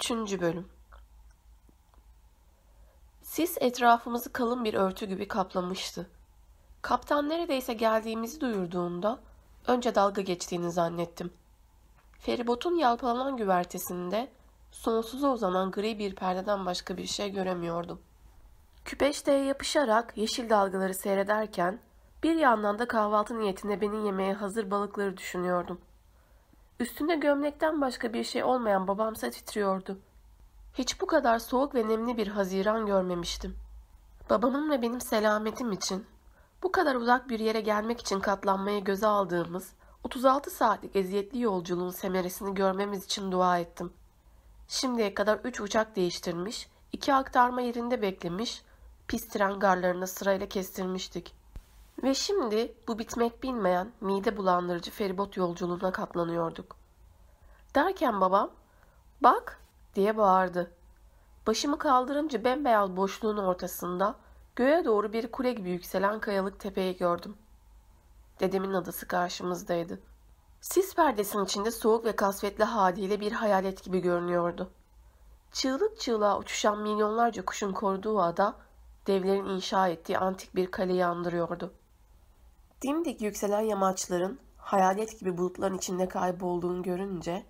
3. Bölüm Sis etrafımızı kalın bir örtü gibi kaplamıştı. Kaptan neredeyse geldiğimizi duyurduğunda önce dalga geçtiğini zannettim. Feribotun yalpalanan güvertesinde sonsuza uzanan gri bir perdeden başka bir şey göremiyordum. Küpeşteye yapışarak yeşil dalgaları seyrederken bir yandan da kahvaltı niyetine beni yemeye hazır balıkları düşünüyordum. Üstünde gömlekten başka bir şey olmayan babamsa titriyordu. Hiç bu kadar soğuk ve nemli bir haziran görmemiştim. Babamın ve benim selametim için, bu kadar uzak bir yere gelmek için katlanmayı göze aldığımız 36 saatlik eziyetli yolculuğun semeresini görmemiz için dua ettim. Şimdiye kadar üç uçak değiştirmiş, iki aktarma yerinde beklemiş, pis tren garlarını sırayla kestirmiştik. Ve şimdi bu bitmek bilmeyen mide bulandırıcı feribot yolculuğuna katlanıyorduk. Derken babam, bak diye bağırdı. Başımı kaldırınca bembeyaz boşluğun ortasında göğe doğru bir kule gibi yükselen kayalık tepeyi gördüm. Dedemin adası karşımızdaydı. Sis perdesinin içinde soğuk ve kasvetli haliyle bir hayalet gibi görünüyordu. Çığlık çığlığa uçuşan milyonlarca kuşun koruduğu ada, devlerin inşa ettiği antik bir kaleyi andırıyordu. Dimdik yükselen yamaçların hayalet gibi bulutların içinde kaybolduğunu görünce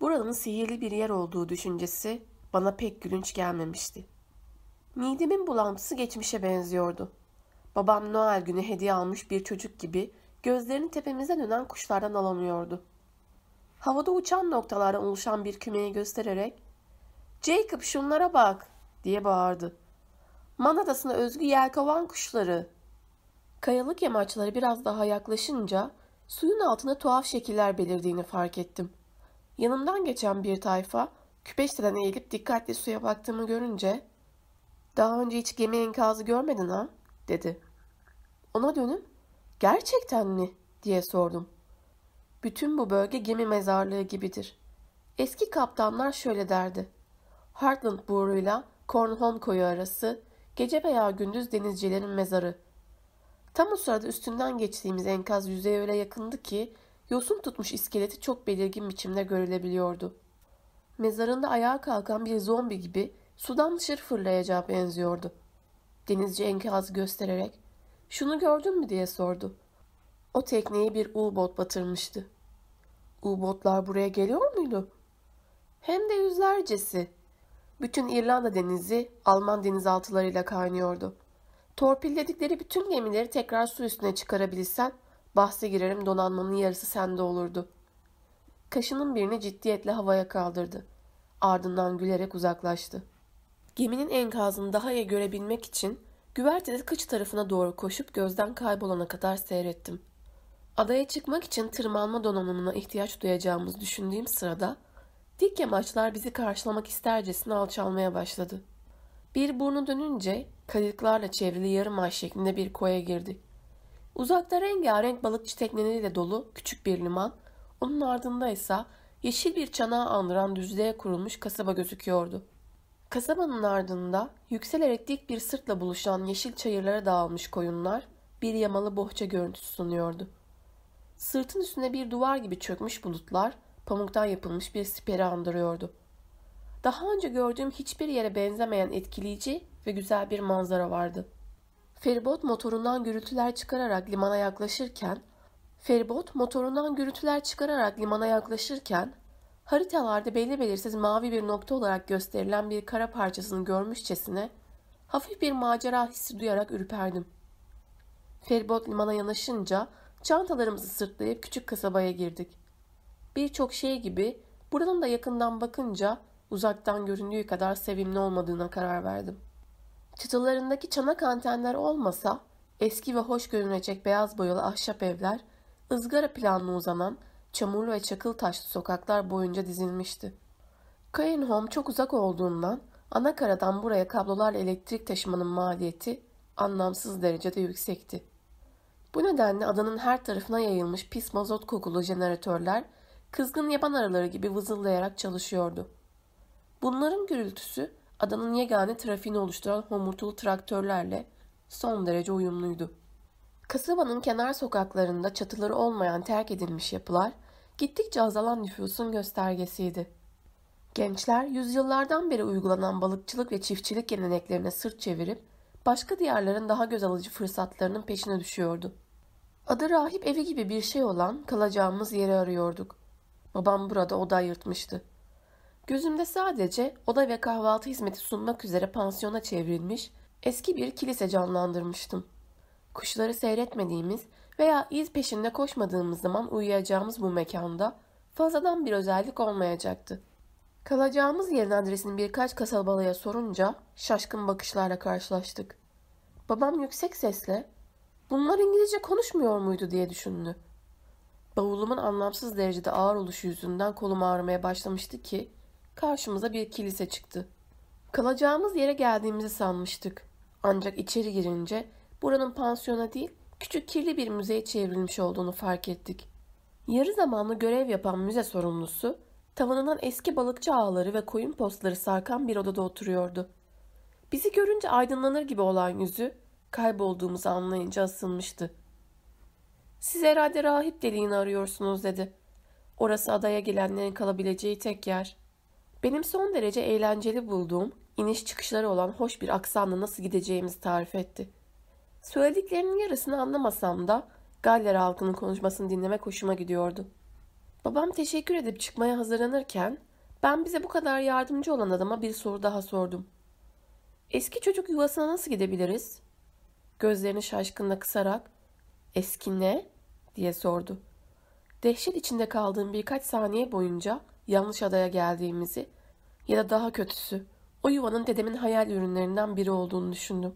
buranın sihirli bir yer olduğu düşüncesi bana pek gülünç gelmemişti. Midemin bulantısı geçmişe benziyordu. Babam Noel günü hediye almış bir çocuk gibi gözlerini tepemize dönen kuşlardan alamıyordu. Havada uçan noktalardan oluşan bir kümeyi göstererek ''Jacob şunlara bak!'' diye bağırdı. ''Man adasına özgü yelkovan kuşları!'' Kayalık yamaçları biraz daha yaklaşınca suyun altında tuhaf şekiller belirdiğini fark ettim. Yanımdan geçen bir tayfa küpeşteden eğilip dikkatli suya baktığımı görünce ''Daha önce hiç gemi enkazı görmedin ha?'' dedi. Ona dönüp ''Gerçekten mi?'' diye sordum. Bütün bu bölge gemi mezarlığı gibidir. Eski kaptanlar şöyle derdi. Heartland buğruyla Cornholm koyu arası gece veya gündüz denizcilerin mezarı.'' Tam o sırada üstünden geçtiğimiz enkaz yüzeye öyle yakındı ki yosun tutmuş iskeleti çok belirgin biçimde görülebiliyordu. Mezarında ayağa kalkan bir zombi gibi sudan dışarı fırlayacağı benziyordu. Denizci enkazı göstererek ''Şunu gördün mü?'' diye sordu. O tekneyi bir U-bot batırmıştı. U-botlar buraya geliyor muydu? Hem de yüzlercesi. Bütün İrlanda denizi Alman denizaltılarıyla kaynıyordu.'' Torpilledikleri bütün gemileri tekrar su üstüne çıkarabilsen bahse girerim donanmanın yarısı sende olurdu. Kaşının birini ciddiyetle havaya kaldırdı. Ardından gülerek uzaklaştı. Geminin enkazını daha iyi görebilmek için güvertede kıç tarafına doğru koşup gözden kaybolana kadar seyrettim. Adaya çıkmak için tırmanma donanımına ihtiyaç duyacağımız düşündüğüm sırada dik yamaçlar bizi karşılamak istercesine alçalmaya başladı. Bir burnu dönünce kayıklarla çevrili yarım ay şeklinde bir koya girdi. Uzakta rengarenk balıkçı tekneleriyle dolu küçük bir liman, onun ardında ise yeşil bir çanağı andıran düzlüğe kurulmuş kasaba gözüküyordu. Kasabanın ardında yükselerek dik bir sırtla buluşan yeşil çayırlara dağılmış koyunlar bir yamalı bohça görüntüsü sunuyordu. Sırtın üstüne bir duvar gibi çökmüş bulutlar pamuktan yapılmış bir siperi andırıyordu. Daha önce gördüğüm hiçbir yere benzemeyen etkileyici ve güzel bir manzara vardı. Feribot motorundan gürültüler çıkararak limana yaklaşırken, feribot motorundan gürültüler çıkararak limana yaklaşırken, haritalarda belli belirsiz mavi bir nokta olarak gösterilen bir kara parçasını görmüşçesine hafif bir macera hissi duyarak ürperdim. Feribot limana yanaşınca çantalarımızı sırtlayıp küçük kasabaya girdik. Birçok şey gibi buranın da yakından bakınca uzaktan göründüğü kadar sevimli olmadığına karar verdim. Çıtılarındaki çanak antenler olmasa eski ve hoş görünecek beyaz boyalı ahşap evler, ızgara planlı uzanan çamurlu ve çakıl taşlı sokaklar boyunca dizilmişti. Kayın çok uzak olduğundan ana karadan buraya kablolarla elektrik taşımanın maliyeti anlamsız derecede yüksekti. Bu nedenle adanın her tarafına yayılmış pis mazot kokulu jeneratörler kızgın yaban araları gibi vızıldayarak çalışıyordu. Bunların gürültüsü adanın yegane trafiğini oluşturan homurtulu traktörlerle son derece uyumluydu. Kasabanın kenar sokaklarında çatıları olmayan terk edilmiş yapılar gittikçe azalan nüfusun göstergesiydi. Gençler yüzyıllardan beri uygulanan balıkçılık ve çiftçilik geleneklerine sırt çevirip başka diyarların daha göz alıcı fırsatlarının peşine düşüyordu. Adı rahip evi gibi bir şey olan kalacağımız yeri arıyorduk. Babam burada oda ayırtmıştı. Gözümde sadece oda ve kahvaltı hizmeti sunmak üzere pansiyona çevrilmiş eski bir kilise canlandırmıştım. Kuşları seyretmediğimiz veya iz peşinde koşmadığımız zaman uyuyacağımız bu mekanda fazladan bir özellik olmayacaktı. Kalacağımız yerin adresini birkaç kasabalıya sorunca şaşkın bakışlarla karşılaştık. Babam yüksek sesle bunlar İngilizce konuşmuyor muydu diye düşündü. Bavulumun anlamsız derecede ağır oluşu yüzünden kolum ağrımaya başlamıştı ki karşımıza bir kilise çıktı. Kalacağımız yere geldiğimizi sanmıştık. Ancak içeri girince buranın pansiyona değil küçük kirli bir müzeye çevrilmiş olduğunu fark ettik. Yarı zamanlı görev yapan müze sorumlusu tavanından eski balıkçı ağları ve koyun postları sarkan bir odada oturuyordu. Bizi görünce aydınlanır gibi olan yüzü kaybolduğumuzu anlayınca asılmıştı. Siz herhalde rahip deliğini arıyorsunuz dedi. Orası adaya gelenlerin kalabileceği tek yer. Benim son derece eğlenceli bulduğum iniş çıkışları olan hoş bir aksanla nasıl gideceğimizi tarif etti. Söylediklerinin yarısını anlamasam da Galler halkının konuşmasını dinlemek hoşuma gidiyordu. Babam teşekkür edip çıkmaya hazırlanırken ben bize bu kadar yardımcı olan adama bir soru daha sordum. Eski çocuk yuvasına nasıl gidebiliriz? Gözlerini şaşkınla kısarak eski ne? diye sordu. Dehşet içinde kaldığım birkaç saniye boyunca yanlış adaya geldiğimizi ya da daha kötüsü o yuvanın dedemin hayal ürünlerinden biri olduğunu düşündüm.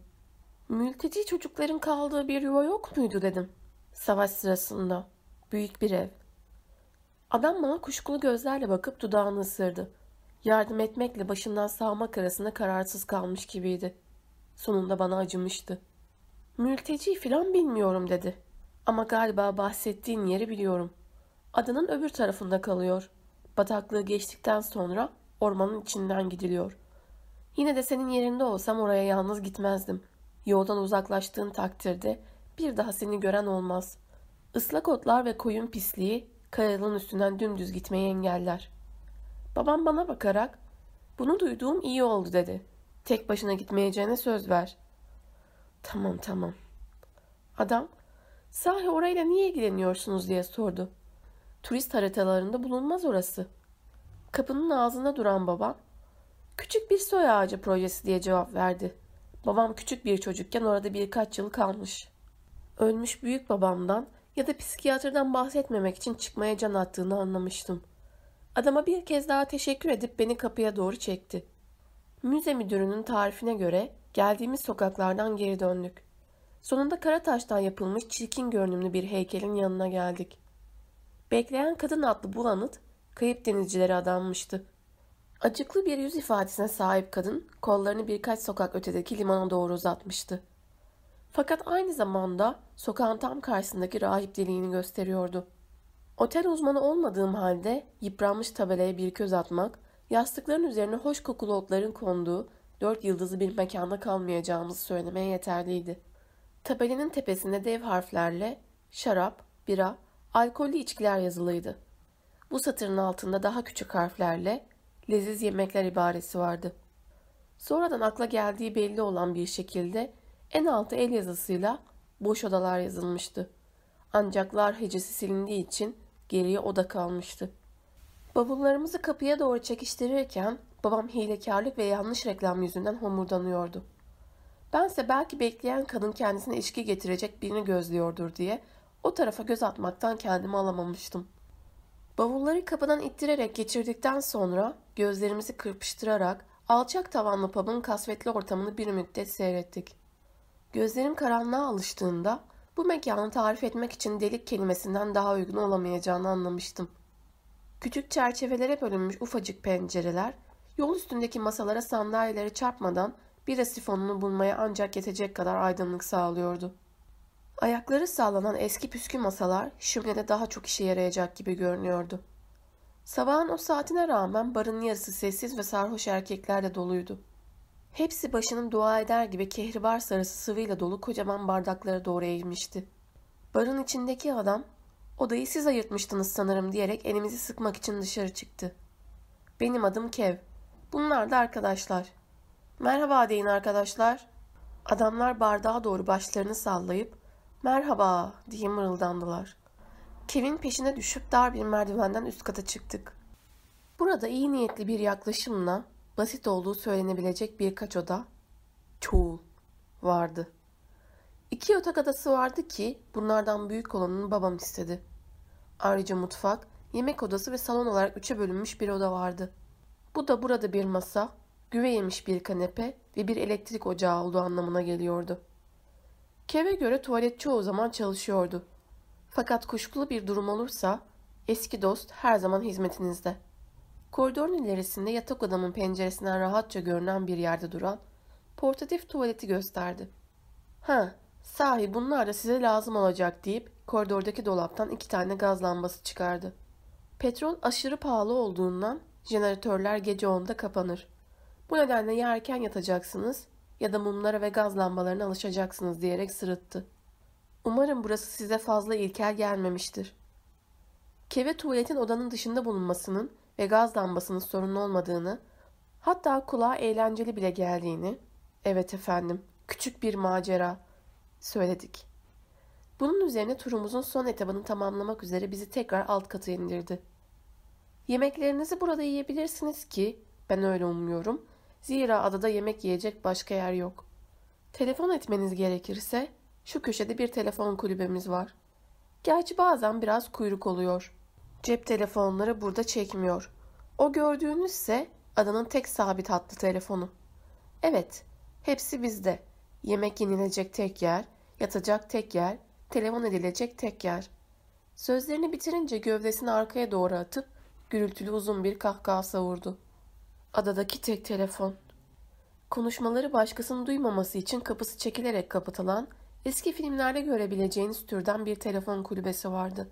Mülteci çocukların kaldığı bir yuva yok muydu dedim. Savaş sırasında. Büyük bir ev. Adam bana kuşkulu gözlerle bakıp dudağını ısırdı. Yardım etmekle başından sağmak arasında kararsız kalmış gibiydi. Sonunda bana acımıştı. Mülteci filan bilmiyorum dedi. Ama galiba bahsettiğin yeri biliyorum. Adanın öbür tarafında kalıyor. Bataklığı geçtikten sonra ormanın içinden gidiliyor. Yine de senin yerinde olsam oraya yalnız gitmezdim. Yoldan uzaklaştığın takdirde bir daha seni gören olmaz. Islak otlar ve koyun pisliği kayalığın üstünden dümdüz gitmeyi engeller. Babam bana bakarak bunu duyduğum iyi oldu dedi. Tek başına gitmeyeceğine söz ver. Tamam tamam. Adam sahi orayla niye ilgileniyorsunuz diye sordu. Turist haritalarında bulunmaz orası. Kapının ağzında duran babam küçük bir soy ağacı projesi diye cevap verdi. Babam küçük bir çocukken orada birkaç yıl kalmış. Ölmüş büyük babamdan ya da psikiyatrdan bahsetmemek için çıkmaya can attığını anlamıştım. Adama bir kez daha teşekkür edip beni kapıya doğru çekti. Müze müdürünün tarifine göre geldiğimiz sokaklardan geri döndük. Sonunda kara taştan yapılmış çirkin görünümlü bir heykelin yanına geldik. Bekleyen kadın adlı bu kayıp denizcilere adanmıştı. Acıklı bir yüz ifadesine sahip kadın kollarını birkaç sokak ötedeki limana doğru uzatmıştı. Fakat aynı zamanda sokağın tam karşısındaki rahip deliğini gösteriyordu. Otel uzmanı olmadığım halde yıpranmış tabelaya bir göz atmak, yastıkların üzerine hoş kokulu otların konduğu dört yıldızlı bir mekanda kalmayacağımızı söylemeye yeterliydi. Tabelenin tepesinde dev harflerle şarap, bira, alkollü içkiler yazılıydı. Bu satırın altında daha küçük harflerle leziz yemekler ibaresi vardı. Sonradan akla geldiği belli olan bir şekilde en altı el yazısıyla boş odalar yazılmıştı. Ancak lar hecesi silindiği için geriye oda kalmıştı. Bavullarımızı kapıya doğru çekiştirirken babam hilekarlık ve yanlış reklam yüzünden homurdanıyordu. Bense belki bekleyen kadın kendisine içki getirecek birini gözlüyordur diye o tarafa göz atmaktan kendimi alamamıştım. Bavulları kapıdan ittirerek geçirdikten sonra gözlerimizi kırpıştırarak alçak tavanlı pub'ın kasvetli ortamını bir müddet seyrettik. Gözlerim karanlığa alıştığında bu mekanı tarif etmek için delik kelimesinden daha uygun olamayacağını anlamıştım. Küçük çerçevelere bölünmüş ufacık pencereler, yol üstündeki masalara sandalyeleri çarpmadan bira sifonunu bulmaya ancak yetecek kadar aydınlık sağlıyordu. Ayakları sallanan eski püskü masalar şimdide daha çok işe yarayacak gibi görünüyordu. Sabahın o saatine rağmen barın yarısı sessiz ve sarhoş erkeklerle doluydu. Hepsi başının dua eder gibi kehribar sarısı sıvıyla dolu kocaman bardaklara doğru eğilmişti. Barın içindeki adam, odayı siz ayırtmıştınız sanırım diyerek elimizi sıkmak için dışarı çıktı. Benim adım Kev. Bunlar da arkadaşlar. Merhaba deyin arkadaşlar. Adamlar bardağa doğru başlarını sallayıp merhaba diye mırıldandılar. Kevin peşine düşüp dar bir merdivenden üst kata çıktık. Burada iyi niyetli bir yaklaşımla basit olduğu söylenebilecek birkaç oda, çoğul, vardı. İki yatak adası vardı ki bunlardan büyük olanını babam istedi. Ayrıca mutfak, yemek odası ve salon olarak üçe bölünmüş bir oda vardı. Bu da burada bir masa, güve yemiş bir kanepe ve bir elektrik ocağı olduğu anlamına geliyordu. Kev'e göre tuvalet çoğu zaman çalışıyordu. Fakat kuşkulu bir durum olursa eski dost her zaman hizmetinizde. Koridorun ilerisinde yatak odamın penceresinden rahatça görünen bir yerde duran portatif tuvaleti gösterdi. Ha, sahi bunlar da size lazım olacak deyip koridordaki dolaptan iki tane gaz lambası çıkardı. Petrol aşırı pahalı olduğundan jeneratörler gece 10'da kapanır. Bu nedenle ya erken yatacaksınız ya da mumlara ve gaz lambalarına alışacaksınız diyerek sırıttı. Umarım burası size fazla ilkel gelmemiştir. Keve tuvaletin odanın dışında bulunmasının ve gaz lambasının sorunlu olmadığını, hatta kulağa eğlenceli bile geldiğini, evet efendim, küçük bir macera, söyledik. Bunun üzerine turumuzun son etabını tamamlamak üzere bizi tekrar alt kata indirdi. Yemeklerinizi burada yiyebilirsiniz ki, ben öyle umuyorum, zira adada yemek yiyecek başka yer yok. Telefon etmeniz gerekirse, şu köşede bir telefon kulübemiz var. Gerçi bazen biraz kuyruk oluyor. Cep telefonları burada çekmiyor. O gördüğünüzse adanın tek sabit hattı telefonu. Evet, hepsi bizde. Yemek yenilecek tek yer, yatacak tek yer, telefon edilecek tek yer. Sözlerini bitirince gövdesini arkaya doğru atıp gürültülü uzun bir kahkaha savurdu. Adadaki tek telefon. Konuşmaları başkasının duymaması için kapısı çekilerek kapatılan, eski filmlerde görebileceğiniz türden bir telefon kulübesi vardı.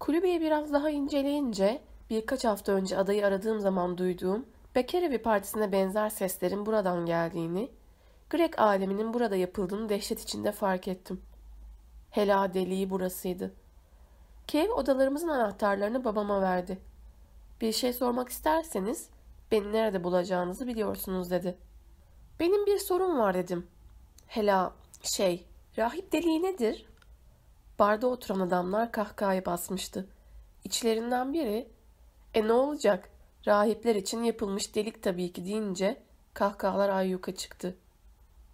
Kulübeyi biraz daha inceleyince birkaç hafta önce adayı aradığım zaman duyduğum Bekerevi Partisi'ne benzer seslerin buradan geldiğini, Grek aleminin burada yapıldığını dehşet içinde fark ettim. Hela deliği burasıydı. Kev odalarımızın anahtarlarını babama verdi. Bir şey sormak isterseniz beni nerede bulacağınızı biliyorsunuz dedi. Benim bir sorun var dedim. Hela şey rahip deliği nedir? Barda oturan adamlar kahkahayı basmıştı. İçlerinden biri e ne olacak rahipler için yapılmış delik tabii ki deyince kahkahalar ayyuka çıktı.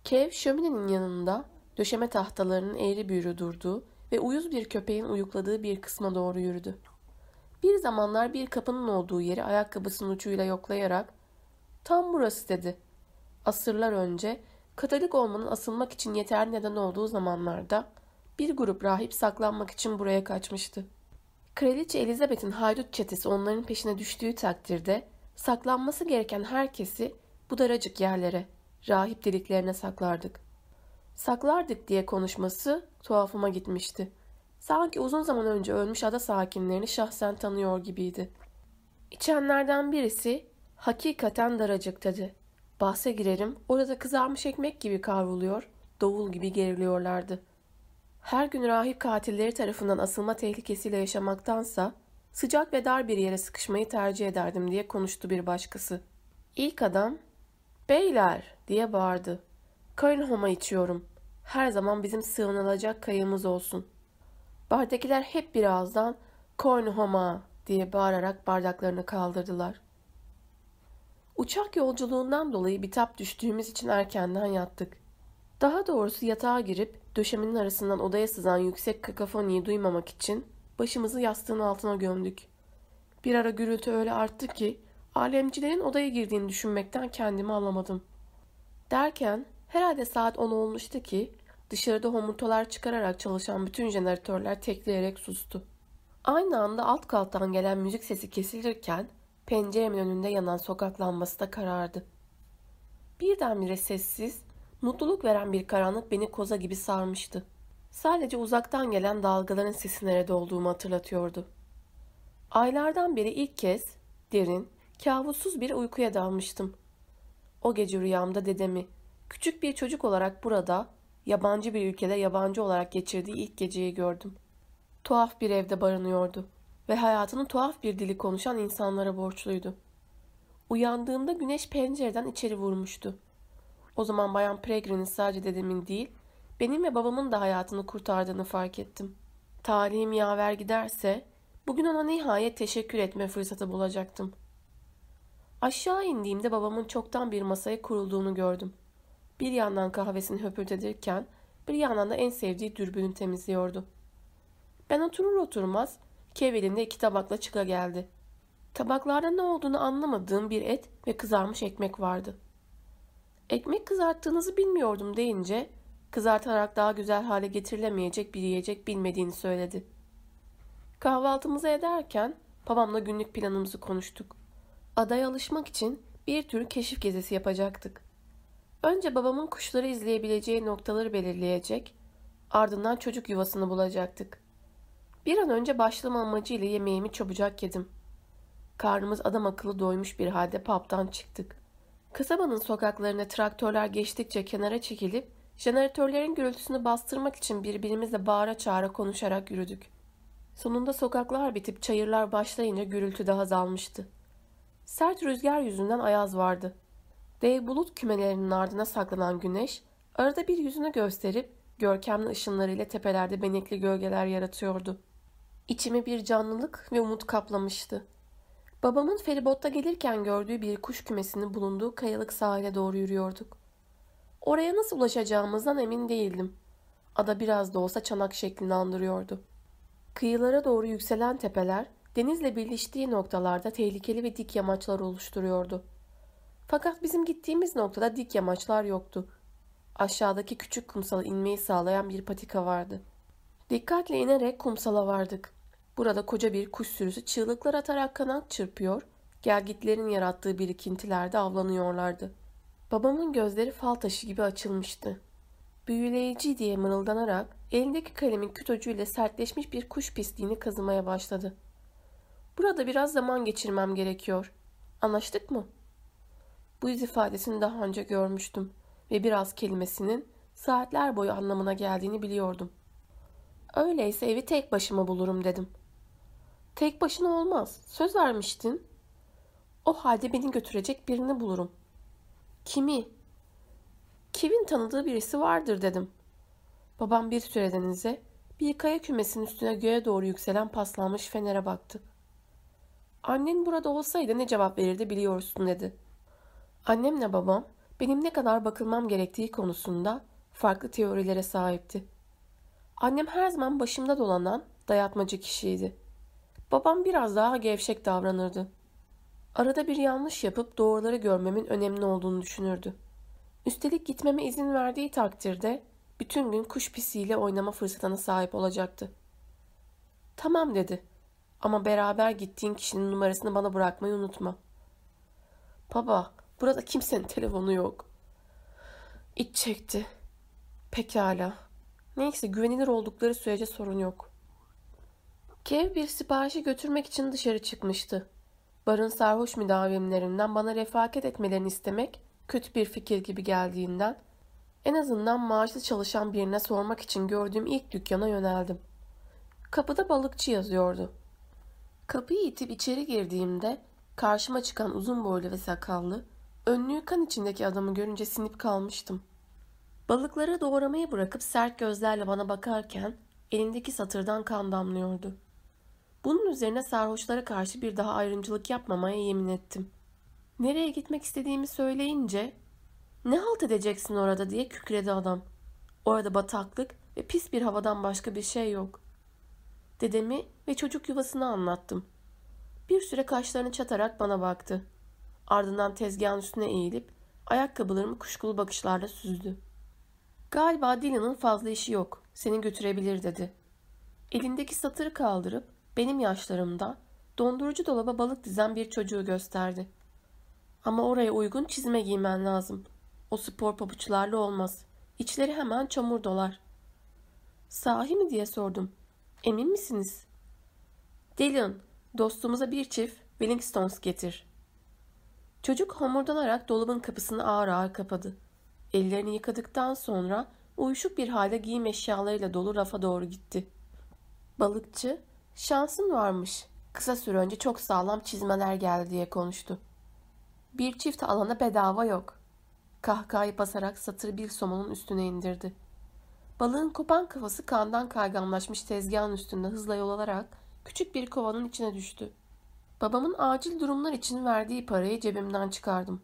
Kev şöminenin yanında döşeme tahtalarının eğri büğrü durduğu ve uyuz bir köpeğin uyukladığı bir kısma doğru yürüdü. Bir zamanlar bir kapının olduğu yeri ayakkabısının ucuyla yoklayarak tam burası dedi. Asırlar önce Katolik olmanın asılmak için yeterli neden olduğu zamanlarda bir grup rahip saklanmak için buraya kaçmıştı. Kraliçe Elizabeth'in haydut çetesi onların peşine düştüğü takdirde saklanması gereken herkesi bu daracık yerlere, rahip deliklerine saklardık. Saklardık diye konuşması tuhafıma gitmişti. Sanki uzun zaman önce ölmüş ada sakinlerini şahsen tanıyor gibiydi. İçenlerden birisi hakikaten daracık dedi. Bahse girerim orada kızarmış ekmek gibi kavruluyor, davul gibi geriliyorlardı. Her gün rahip katilleri tarafından asılma tehlikesiyle yaşamaktansa sıcak ve dar bir yere sıkışmayı tercih ederdim diye konuştu bir başkası. İlk adam, beyler diye bağırdı. Kaynhoma içiyorum. Her zaman bizim sığınılacak kayığımız olsun. Bardakiler hep bir ağızdan Kornhoma diye bağırarak bardaklarını kaldırdılar. Uçak yolculuğundan dolayı bitap düştüğümüz için erkenden yattık. Daha doğrusu yatağa girip döşemenin arasından odaya sızan yüksek kakafoniyi duymamak için başımızı yastığın altına gömdük. Bir ara gürültü öyle arttı ki alemcilerin odaya girdiğini düşünmekten kendimi alamadım. Derken herhalde saat 10 olmuştu ki dışarıda homurtalar çıkararak çalışan bütün jeneratörler tekleyerek sustu. Aynı anda alt kattan gelen müzik sesi kesilirken penceremin önünde yanan sokak lambası da karardı. Birdenbire sessiz, Mutluluk veren bir karanlık beni koza gibi sarmıştı. Sadece uzaktan gelen dalgaların sesi nerede olduğumu hatırlatıyordu. Aylardan beri ilk kez derin, kabussuz bir uykuya dalmıştım. O gece rüyamda dedemi, küçük bir çocuk olarak burada, yabancı bir ülkede yabancı olarak geçirdiği ilk geceyi gördüm. Tuhaf bir evde barınıyordu ve hayatını tuhaf bir dili konuşan insanlara borçluydu. Uyandığımda güneş pencereden içeri vurmuştu. O zaman Bayan Peregrine'in sadece dedemin değil, benim ve babamın da hayatını kurtardığını fark ettim. Talihim yaver giderse, bugün ona nihayet teşekkür etme fırsatı bulacaktım. Aşağı indiğimde babamın çoktan bir masaya kurulduğunu gördüm. Bir yandan kahvesini höpürdedirken, bir yandan da en sevdiği dürbünü temizliyordu. Ben oturur oturmaz, Kev elinde iki tabakla çıka geldi. Tabaklarda ne olduğunu anlamadığım bir et ve kızarmış ekmek vardı. Ekmek kızarttığınızı bilmiyordum deyince kızartarak daha güzel hale getirilemeyecek bir yiyecek bilmediğini söyledi. Kahvaltımızı ederken babamla günlük planımızı konuştuk. Adaya alışmak için bir tür keşif gezisi yapacaktık. Önce babamın kuşları izleyebileceği noktaları belirleyecek, ardından çocuk yuvasını bulacaktık. Bir an önce başlama amacıyla yemeğimi çabucak yedim. Karnımız adam akıllı doymuş bir halde pub'dan çıktık. Kasabanın sokaklarına traktörler geçtikçe kenara çekilip jeneratörlerin gürültüsünü bastırmak için birbirimizle bağıra çağıra konuşarak yürüdük. Sonunda sokaklar bitip çayırlar başlayınca gürültü de azalmıştı. Sert rüzgar yüzünden ayaz vardı. Dev bulut kümelerinin ardına saklanan güneş arada bir yüzünü gösterip görkemli ışınlarıyla tepelerde benekli gölgeler yaratıyordu. İçimi bir canlılık ve umut kaplamıştı. Babamın feribotta gelirken gördüğü bir kuş kümesinin bulunduğu kayalık sahile doğru yürüyorduk. Oraya nasıl ulaşacağımızdan emin değildim. Ada biraz da olsa çanak şeklini andırıyordu. Kıyılara doğru yükselen tepeler denizle birleştiği noktalarda tehlikeli ve dik yamaçlar oluşturuyordu. Fakat bizim gittiğimiz noktada dik yamaçlar yoktu. Aşağıdaki küçük kumsala inmeyi sağlayan bir patika vardı. Dikkatle inerek kumsala vardık. Burada koca bir kuş sürüsü çığlıklar atarak kanat çırpıyor, gelgitlerin yarattığı birikintilerde avlanıyorlardı. Babamın gözleri fal taşı gibi açılmıştı. Büyüleyici diye mırıldanarak elindeki kalemin küt ucuyla sertleşmiş bir kuş pisliğini kazımaya başladı. Burada biraz zaman geçirmem gerekiyor. Anlaştık mı? Bu yüz ifadesini daha önce görmüştüm ve biraz kelimesinin saatler boyu anlamına geldiğini biliyordum. Öyleyse evi tek başıma bulurum dedim. Tek başına olmaz. Söz vermiştin. O halde beni götürecek birini bulurum. Kimi? Kimin tanıdığı birisi vardır dedim. Babam bir süre denize, bir kaya kümesinin üstüne göğe doğru yükselen paslanmış fenere baktı. Annen burada olsaydı ne cevap verirdi biliyorsun dedi. Annemle babam benim ne kadar bakılmam gerektiği konusunda farklı teorilere sahipti. Annem her zaman başımda dolanan dayatmacı kişiydi. Babam biraz daha gevşek davranırdı. Arada bir yanlış yapıp doğruları görmemin önemli olduğunu düşünürdü. Üstelik gitmeme izin verdiği takdirde bütün gün kuş pisiyle oynama fırsatına sahip olacaktı. Tamam dedi ama beraber gittiğin kişinin numarasını bana bırakmayı unutma. Baba, burada kimsenin telefonu yok. İç çekti. Pekala. Neyse güvenilir oldukları sürece sorun yok. Kev bir siparişi götürmek için dışarı çıkmıştı. Barın sarhoş müdavimlerinden bana refakat etmelerini istemek kötü bir fikir gibi geldiğinden en azından maaşlı çalışan birine sormak için gördüğüm ilk dükkana yöneldim. Kapıda balıkçı yazıyordu. Kapıyı itip içeri girdiğimde karşıma çıkan uzun boylu ve sakallı, önlüğü kan içindeki adamı görünce sinip kalmıştım. Balıkları doğramayı bırakıp sert gözlerle bana bakarken elindeki satırdan kan damlıyordu. Bunun üzerine sarhoşlara karşı bir daha ayrımcılık yapmamaya yemin ettim. Nereye gitmek istediğimi söyleyince ne halt edeceksin orada diye kükredi adam. Orada bataklık ve pis bir havadan başka bir şey yok. Dedemi ve çocuk yuvasını anlattım. Bir süre kaşlarını çatarak bana baktı. Ardından tezgahın üstüne eğilip ayakkabılarımı kuşkulu bakışlarla süzdü. Galiba Dylan'ın fazla işi yok. Seni götürebilir dedi. Elindeki satırı kaldırıp benim yaşlarımda dondurucu dolaba balık dizen bir çocuğu gösterdi. Ama oraya uygun çizme giymen lazım. O spor pabuçlarla olmaz. İçleri hemen çamur dolar. Sahi mi diye sordum. Emin misiniz? Dylan, dostumuza bir çift Wellingtons getir. Çocuk homurdanarak dolabın kapısını ağır ağır kapadı. Ellerini yıkadıktan sonra uyuşuk bir halde giyim eşyalarıyla dolu rafa doğru gitti. Balıkçı, şansın varmış. Kısa süre önce çok sağlam çizmeler geldi diye konuştu. Bir çift alana bedava yok. Kahkahayı basarak satır bir somonun üstüne indirdi. Balığın kopan kafası kandan kayganlaşmış tezgahın üstünde hızla yol alarak küçük bir kovanın içine düştü. Babamın acil durumlar için verdiği parayı cebimden çıkardım.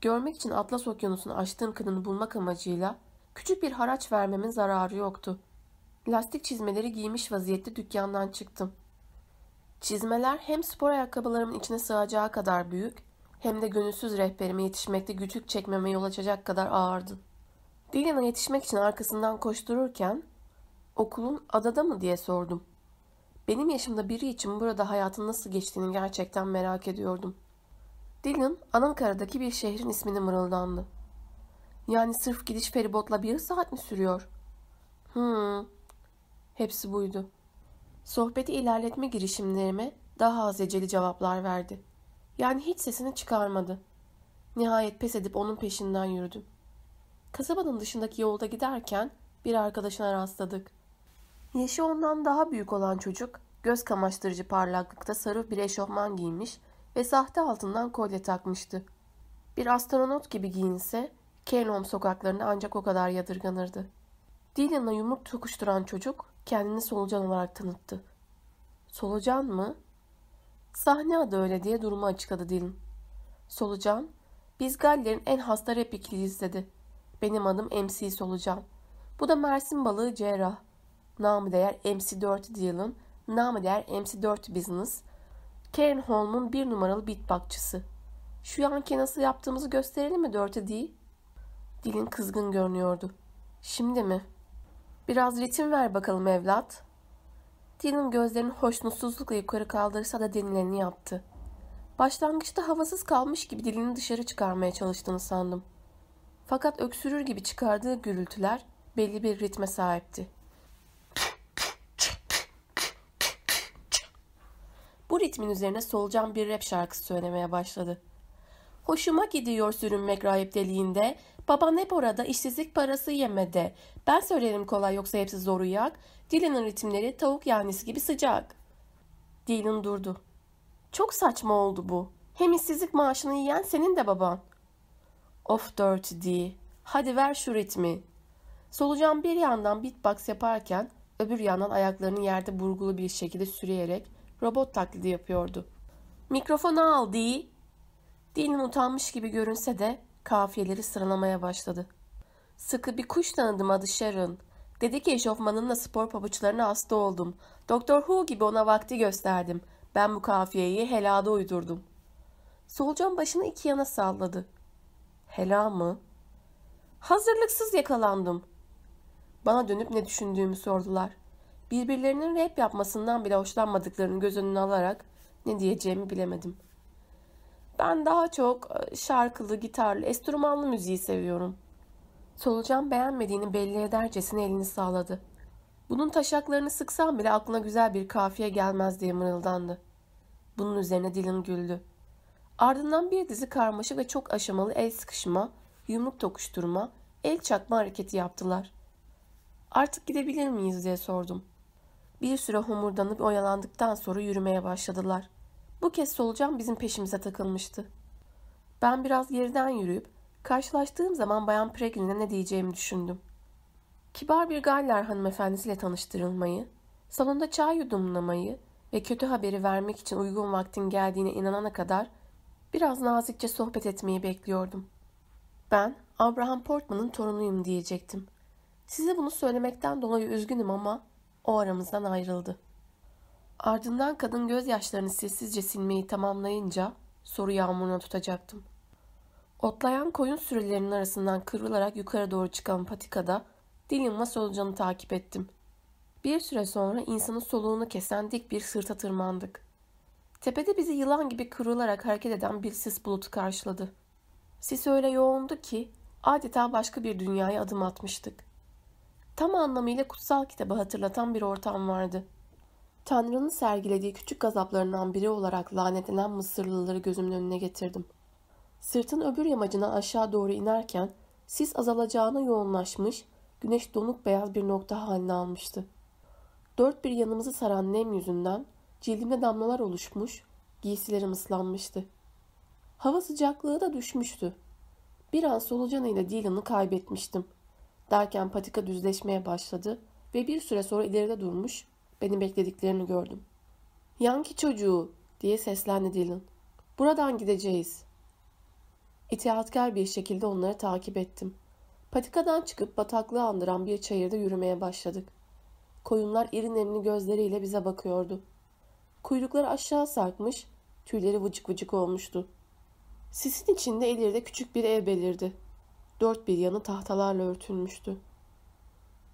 Görmek için Atlas Okyanusu'nu açtığım kadını bulmak amacıyla küçük bir haraç vermemin zararı yoktu. Lastik çizmeleri giymiş vaziyette dükkandan çıktım. Çizmeler hem spor ayakkabılarımın içine sığacağı kadar büyük hem de gönülsüz rehberime yetişmekte güçlük çekmeme yol açacak kadar ağırdı. Dylan'a yetişmek için arkasından koştururken okulun adada mı diye sordum. Benim yaşımda biri için burada hayatın nasıl geçtiğini gerçekten merak ediyordum. Dylan, Ankara'daki bir şehrin ismini mırıldandı. Yani sırf gidiş feribotla bir saat mi sürüyor? Hmm. Hepsi buydu. Sohbeti ilerletme girişimlerime daha az eceli cevaplar verdi. Yani hiç sesini çıkarmadı. Nihayet pes edip onun peşinden yürüdüm. Kasabanın dışındaki yolda giderken bir arkadaşına rastladık. Yaşı ondan daha büyük olan çocuk göz kamaştırıcı parlaklıkta sarı bir eşofman giymiş ve sahte altından kolye takmıştı. Bir astronot gibi giyinse Kelom sokaklarında ancak o kadar yadırganırdı. Dylan'la yumruk tokuşturan çocuk kendini solucan olarak tanıttı. Solucan mı? Sahne adı öyle diye durumu açıkladı Dylan. Solucan, biz Galler'in en hasta rap ikiliyiz dedi. Benim adım MC Solucan. Bu da Mersin balığı Cerrah. Namı değer MC4 Dylan, namı değer MC4 Business. Karen Holm'un bir numaralı beatboxçısı. Şu yanki nasıl yaptığımızı gösterelim mi Dört'e değil? Dilin kızgın görünüyordu. Şimdi mi? Biraz ritim ver bakalım evlat. Dilin gözlerini hoşnutsuzlukla yukarı kaldırsa da denileni yaptı. Başlangıçta havasız kalmış gibi dilini dışarı çıkarmaya çalıştığını sandım. Fakat öksürür gibi çıkardığı gürültüler belli bir ritme sahipti. Bu ritmin üzerine solucan bir rap şarkısı söylemeye başladı. Hoşuma gidiyor sürünmek rahip deliğinde. Baban hep orada işsizlik parası yemede. Ben söylerim kolay yoksa hepsi zor uyak. Dylan'ın ritimleri tavuk yanisi gibi sıcak. Dylan durdu. Çok saçma oldu bu. Hem işsizlik maaşını yiyen senin de baban. Of Dirty D. Hadi ver şu ritmi. Solucan bir yandan beatbox yaparken öbür yandan ayaklarını yerde burgulu bir şekilde sürüyerek robot taklidi yapıyordu. Mikrofonu al D. Dilin utanmış gibi görünse de kafiyeleri sıralamaya başladı. Sıkı bir kuş tanıdım adı Sharon. Dedi ki eşofmanınla spor pabuçlarına hasta oldum. Doktor Who gibi ona vakti gösterdim. Ben bu kafiyeyi helada uydurdum. Solucan başını iki yana salladı. Hela mı? Hazırlıksız yakalandım. Bana dönüp ne düşündüğümü sordular. Birbirlerinin rap yapmasından bile hoşlanmadıklarını göz önüne alarak ne diyeceğimi bilemedim. Ben daha çok e, şarkılı, gitarlı, enstrümanlı müziği seviyorum. Solucan beğenmediğini belli edercesine elini sağladı. Bunun taşaklarını sıksam bile aklına güzel bir kafiye gelmez diye mırıldandı. Bunun üzerine Dylan güldü. Ardından bir dizi karmaşık ve çok aşamalı el sıkışma, yumruk tokuşturma, el çakma hareketi yaptılar. Artık gidebilir miyiz diye sordum. Bir süre homurdanıp oyalandıktan sonra yürümeye başladılar. Bu kez solucan bizim peşimize takılmıştı. Ben biraz geriden yürüyüp karşılaştığım zaman Bayan Preglin'e ne diyeceğimi düşündüm. Kibar bir Galler hanımefendisiyle tanıştırılmayı, salonda çay yudumlamayı ve kötü haberi vermek için uygun vaktin geldiğine inanana kadar biraz nazikçe sohbet etmeyi bekliyordum. Ben Abraham Portman'ın torunuyum diyecektim. Size bunu söylemekten dolayı üzgünüm ama o aramızdan ayrıldı. Ardından kadın gözyaşlarını sessizce silmeyi tamamlayınca soru yağmuruna tutacaktım. Otlayan koyun sürülerinin arasından kıvrılarak yukarı doğru çıkan patikada dilimle solucanı takip ettim. Bir süre sonra insanın soluğunu kesen dik bir sırta tırmandık. Tepede bizi yılan gibi kıvrılarak hareket eden bir sis bulutu karşıladı. Sis öyle yoğundu ki adeta başka bir dünyaya adım atmıştık. Tam anlamıyla kutsal kitabı hatırlatan bir ortam vardı.'' Tanrı'nın sergilediği küçük gazaplarından biri olarak lanetlenen Mısırlıları gözümün önüne getirdim. Sırtın öbür yamacına aşağı doğru inerken sis azalacağına yoğunlaşmış, güneş donuk beyaz bir nokta haline almıştı. Dört bir yanımızı saran nem yüzünden cildimde damlalar oluşmuş, giysilerim ıslanmıştı. Hava sıcaklığı da düşmüştü. Bir an solucanıyla Dylan'ı kaybetmiştim. Derken patika düzleşmeye başladı ve bir süre sonra ileride durmuş beni beklediklerini gördüm. Yanki çocuğu diye seslendi Dylan. Buradan gideceğiz. İtaatkar bir şekilde onları takip ettim. Patikadan çıkıp bataklığı andıran bir çayırda yürümeye başladık. Koyunlar iri nemli gözleriyle bize bakıyordu. Kuyrukları aşağı sarkmış, tüyleri vıcık vıcık olmuştu. Sisin içinde ileride küçük bir ev belirdi. Dört bir yanı tahtalarla örtülmüştü.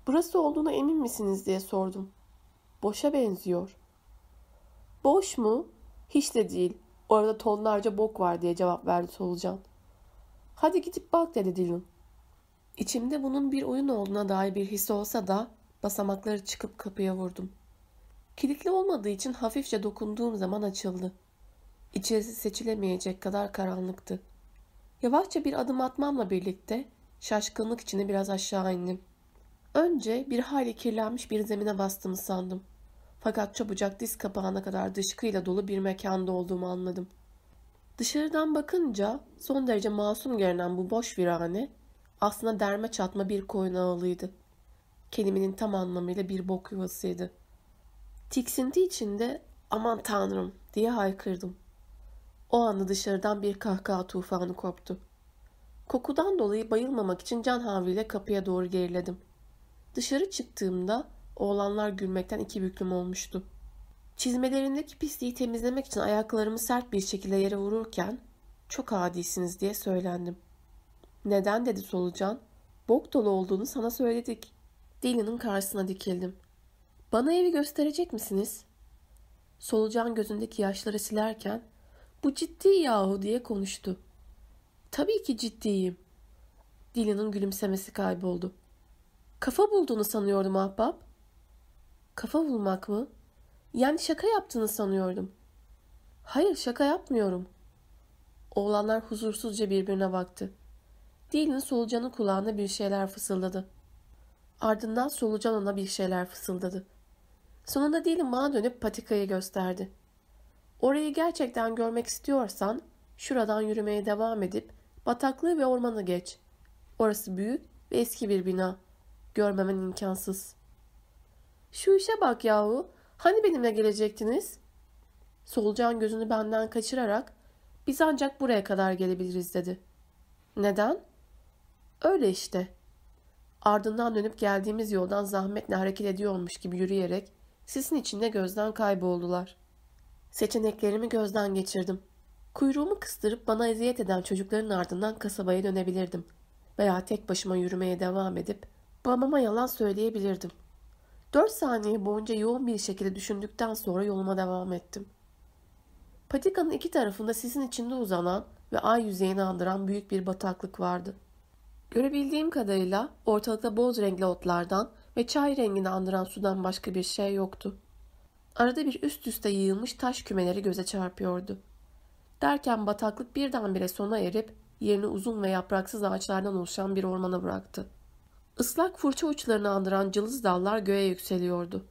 Burası olduğuna emin misiniz diye sordum. Boşa benziyor. Boş mu? Hiç de değil. Orada tonlarca bok var diye cevap verdi solucan. Hadi gidip bak dedi Dylan. İçimde bunun bir oyun olduğuna dair bir his olsa da basamakları çıkıp kapıya vurdum. Kilitli olmadığı için hafifçe dokunduğum zaman açıldı. İçerisi seçilemeyecek kadar karanlıktı. Yavaşça bir adım atmamla birlikte şaşkınlık içine biraz aşağı indim. Önce bir hayli kirlenmiş bir zemine bastığımı sandım. Fakat çabucak diz kapağına kadar dışkıyla dolu bir mekanda olduğumu anladım. Dışarıdan bakınca son derece masum görünen bu boş virane aslında derme çatma bir koyun ağılıydı. Kelimenin tam anlamıyla bir bok yuvasıydı. Tiksinti içinde aman tanrım diye haykırdım. O anda dışarıdan bir kahkaha tufanı koptu. Kokudan dolayı bayılmamak için can havliyle kapıya doğru geriledim. Dışarı çıktığımda oğlanlar gülmekten iki büklüm olmuştu. Çizmelerindeki pisliği temizlemek için ayaklarımı sert bir şekilde yere vururken çok adisiniz diye söylendim. Neden dedi solucan. Bok dolu olduğunu sana söyledik. Dylan'ın karşısına dikildim. Bana evi gösterecek misiniz? Solucan gözündeki yaşları silerken bu ciddi yahu diye konuştu. Tabii ki ciddiyim. Dylan'ın gülümsemesi kayboldu. Kafa bulduğunu sanıyordum ahbap. Kafa bulmak mı? Yani şaka yaptığını sanıyordum. Hayır şaka yapmıyorum. Oğlanlar huzursuzca birbirine baktı. Dylan solucanın kulağına bir şeyler fısıldadı. Ardından solucan ona bir şeyler fısıldadı. Sonunda Dylan bana dönüp patikayı gösterdi. Orayı gerçekten görmek istiyorsan şuradan yürümeye devam edip bataklığı ve ormanı geç. Orası büyük ve eski bir bina. Görmemen imkansız. Şu işe bak yahu. Hani benimle gelecektiniz? Solucan gözünü benden kaçırarak biz ancak buraya kadar gelebiliriz dedi. Neden? Öyle işte. Ardından dönüp geldiğimiz yoldan zahmetle hareket ediyormuş gibi yürüyerek sisin içinde gözden kayboldular. Seçeneklerimi gözden geçirdim. Kuyruğumu kıstırıp bana eziyet eden çocukların ardından kasabaya dönebilirdim. Veya tek başıma yürümeye devam edip babama yalan söyleyebilirdim. Dört saniye boyunca yoğun bir şekilde düşündükten sonra yoluma devam ettim. Patikanın iki tarafında sisin içinde uzanan ve ay yüzeyini andıran büyük bir bataklık vardı. Görebildiğim kadarıyla ortalıkta boz renkli otlardan ve çay rengini andıran sudan başka bir şey yoktu. Arada bir üst üste yığılmış taş kümeleri göze çarpıyordu. Derken bataklık birdenbire sona erip yerini uzun ve yapraksız ağaçlardan oluşan bir ormana bıraktı. Islak fırça uçlarını andıran cılız dallar göğe yükseliyordu.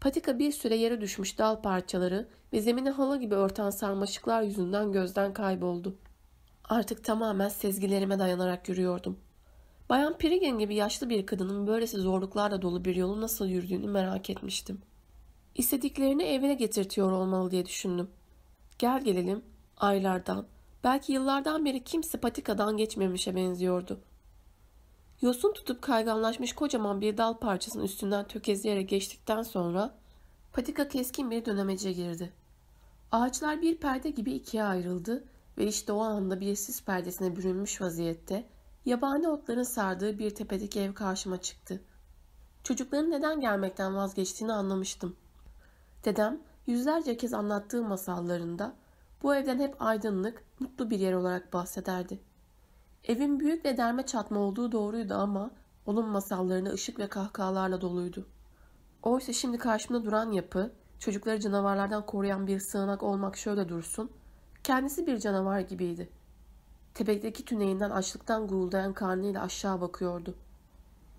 Patika bir süre yere düşmüş dal parçaları ve zemini halı gibi örten sarmaşıklar yüzünden gözden kayboldu. Artık tamamen sezgilerime dayanarak yürüyordum. Bayan Priggen gibi yaşlı bir kadının böylesi zorluklarla dolu bir yolu nasıl yürüdüğünü merak etmiştim. İstediklerini evine getirtiyor olmalı diye düşündüm. Gel gelelim aylardan, belki yıllardan beri kimse patikadan geçmemişe benziyordu. Yosun tutup kayganlaşmış kocaman bir dal parçasının üstünden tökezleyerek geçtikten sonra patika keskin bir dönemece girdi. Ağaçlar bir perde gibi ikiye ayrıldı ve işte o anda bir sis perdesine bürünmüş vaziyette yabani otların sardığı bir tepedeki ev karşıma çıktı. Çocukların neden gelmekten vazgeçtiğini anlamıştım. Dedem yüzlerce kez anlattığı masallarında bu evden hep aydınlık, mutlu bir yer olarak bahsederdi. Evin büyük ve derme çatma olduğu doğruydu ama onun masallarına ışık ve kahkahalarla doluydu. Oysa şimdi karşımda duran yapı, çocukları canavarlardan koruyan bir sığınak olmak şöyle dursun, kendisi bir canavar gibiydi. Tepedeki tüneyinden açlıktan guruldayan karnıyla aşağı bakıyordu.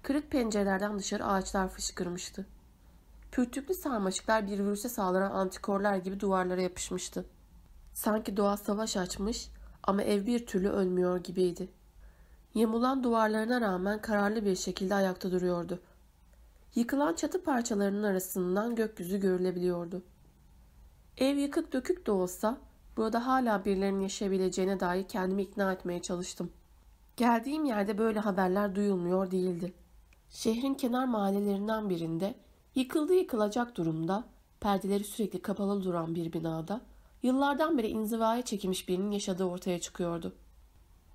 Kırık pencerelerden dışarı ağaçlar fışkırmıştı. Pürtüklü sarmaşıklar bir virüse sağlanan antikorlar gibi duvarlara yapışmıştı. Sanki doğa savaş açmış, Ama ev bir türlü ölmüyor gibiydi. Yamulan duvarlarına rağmen kararlı bir şekilde ayakta duruyordu. Yıkılan çatı parçalarının arasından gökyüzü görülebiliyordu. Ev yıkık dökük de olsa burada hala birilerinin yaşayabileceğine dair kendimi ikna etmeye çalıştım. Geldiğim yerde böyle haberler duyulmuyor değildi. Şehrin kenar mahallelerinden birinde yıkıldı yıkılacak durumda perdeleri sürekli kapalı duran bir binada yıllardan beri inzivaya çekilmiş birinin yaşadığı ortaya çıkıyordu.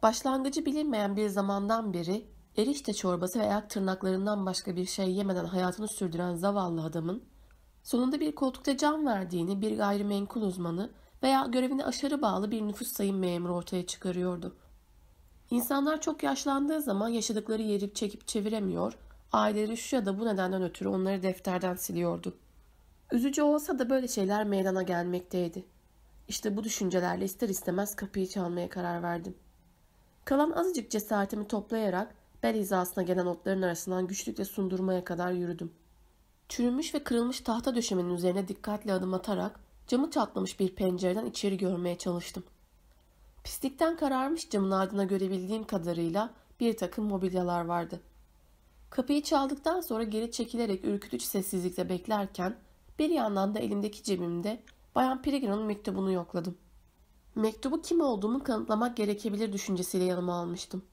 Başlangıcı bilinmeyen bir zamandan beri erişte çorbası veya tırnaklarından başka bir şey yemeden hayatını sürdüren zavallı adamın sonunda bir koltukta can verdiğini bir gayrimenkul uzmanı veya görevine aşırı bağlı bir nüfus sayım memuru ortaya çıkarıyordu. İnsanlar çok yaşlandığı zaman yaşadıkları yeri çekip çeviremiyor, aileleri şu ya da bu nedenden ötürü onları defterden siliyordu. Üzücü olsa da böyle şeyler meydana gelmekteydi. İşte bu düşüncelerle ister istemez kapıyı çalmaya karar verdim. Kalan azıcık cesaretimi toplayarak bel hizasına gelen otların arasından güçlükle sundurmaya kadar yürüdüm. Çürümüş ve kırılmış tahta döşemenin üzerine dikkatli adım atarak camı çatlamış bir pencereden içeri görmeye çalıştım. Pislikten kararmış camın ardına görebildiğim kadarıyla bir takım mobilyalar vardı. Kapıyı çaldıktan sonra geri çekilerek ürkütücü sessizlikle beklerken bir yandan da elimdeki cebimde Bayan Peregrin'in mektubunu yokladım. Mektubu kim olduğumu kanıtlamak gerekebilir düşüncesiyle yanıma almıştım.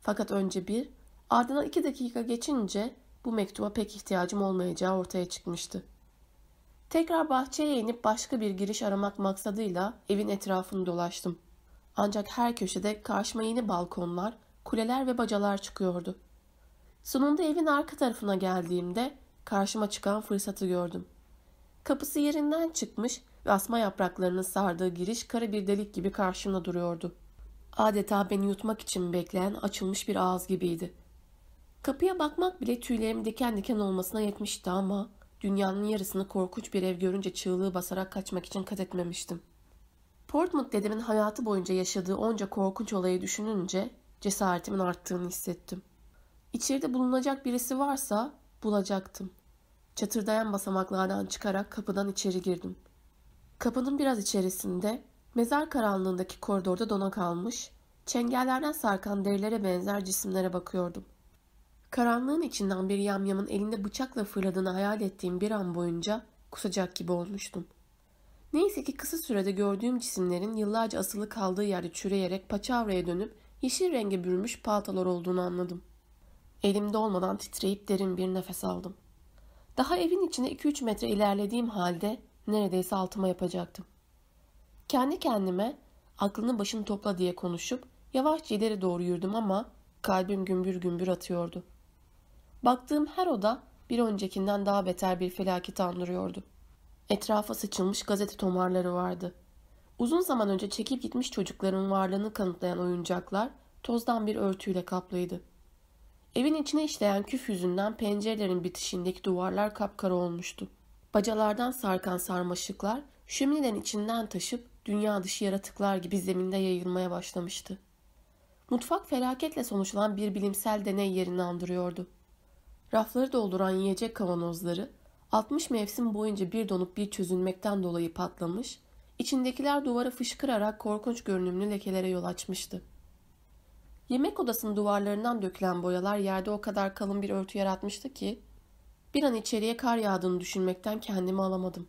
Fakat önce bir, ardından iki dakika geçince bu mektuba pek ihtiyacım olmayacağı ortaya çıkmıştı. Tekrar bahçeye inip başka bir giriş aramak maksadıyla evin etrafını dolaştım. Ancak her köşede karşıma yeni balkonlar, kuleler ve bacalar çıkıyordu. Sonunda evin arka tarafına geldiğimde karşıma çıkan fırsatı gördüm. Kapısı yerinden çıkmış ve asma yapraklarının sardığı giriş kara bir delik gibi karşımda duruyordu. Adeta beni yutmak için bekleyen açılmış bir ağız gibiydi. Kapıya bakmak bile tüylerimin diken diken olmasına yetmişti ama dünyanın yarısını korkunç bir ev görünce çığlığı basarak kaçmak için kat etmemiştim. Portmouth dedemin hayatı boyunca yaşadığı onca korkunç olayı düşününce cesaretimin arttığını hissettim. İçeride bulunacak birisi varsa bulacaktım. Çatırdayan basamaklardan çıkarak kapıdan içeri girdim. Kapının biraz içerisinde mezar karanlığındaki koridorda dona kalmış, çengellerden sarkan derilere benzer cisimlere bakıyordum. Karanlığın içinden bir yamyamın elinde bıçakla fırladığını hayal ettiğim bir an boyunca kusacak gibi olmuştum. Neyse ki kısa sürede gördüğüm cisimlerin yıllarca asılı kaldığı yerde çürüyerek paçavraya dönüp yeşil renge bürünmüş paltalar olduğunu anladım. Elimde olmadan titreyip derin bir nefes aldım. Daha evin içine 2-3 metre ilerlediğim halde neredeyse altıma yapacaktım. Kendi kendime aklını başını topla diye konuşup yavaşça ileri doğru yürüdüm ama kalbim gümbür gümbür atıyordu. Baktığım her oda bir öncekinden daha beter bir felaket andırıyordu. Etrafa sıçılmış gazete tomarları vardı. Uzun zaman önce çekip gitmiş çocukların varlığını kanıtlayan oyuncaklar tozdan bir örtüyle kaplıydı. Evin içine işleyen küf yüzünden pencerelerin bitişindeki duvarlar kapkara olmuştu. Bacalardan sarkan sarmaşıklar şömineden içinden taşıp dünya dışı yaratıklar gibi zeminde yayılmaya başlamıştı. Mutfak felaketle sonuçlanan bir bilimsel deney yerini andırıyordu. Rafları dolduran yiyecek kavanozları 60 mevsim boyunca bir donup bir çözülmekten dolayı patlamış, içindekiler duvara fışkırarak korkunç görünümlü lekelere yol açmıştı. Yemek odasının duvarlarından dökülen boyalar yerde o kadar kalın bir örtü yaratmıştı ki bir an içeriye kar yağdığını düşünmekten kendimi alamadım.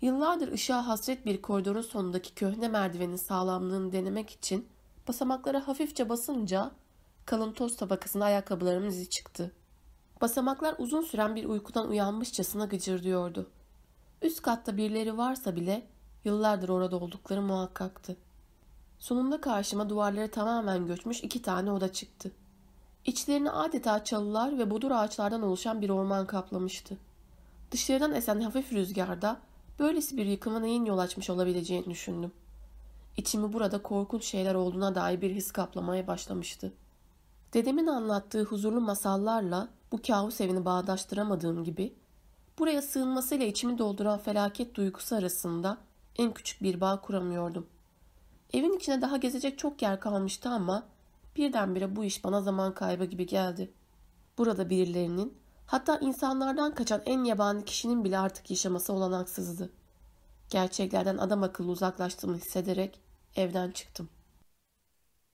Yıllardır ışığa hasret bir koridorun sonundaki köhne merdivenin sağlamlığını denemek için basamaklara hafifçe basınca kalın toz tabakasında ayakkabılarımın izi çıktı. Basamaklar uzun süren bir uykudan uyanmışçasına gıcırdıyordu. Üst katta birileri varsa bile yıllardır orada oldukları muhakkaktı. Sonunda karşıma duvarları tamamen göçmüş iki tane oda çıktı. İçlerini adeta çalılar ve bodur ağaçlardan oluşan bir orman kaplamıştı. Dışarıdan esen hafif rüzgarda böylesi bir yıkıma neyin yol açmış olabileceğini düşündüm. İçimi burada korkunç şeyler olduğuna dair bir his kaplamaya başlamıştı. Dedemin anlattığı huzurlu masallarla bu kabus evini bağdaştıramadığım gibi, buraya sığınmasıyla içimi dolduran felaket duygusu arasında en küçük bir bağ kuramıyordum. Evin içine daha gezecek çok yer kalmıştı ama birdenbire bu iş bana zaman kaybı gibi geldi. Burada birilerinin, hatta insanlardan kaçan en yabani kişinin bile artık yaşaması olanaksızdı. Gerçeklerden adam akıllı uzaklaştığımı hissederek evden çıktım.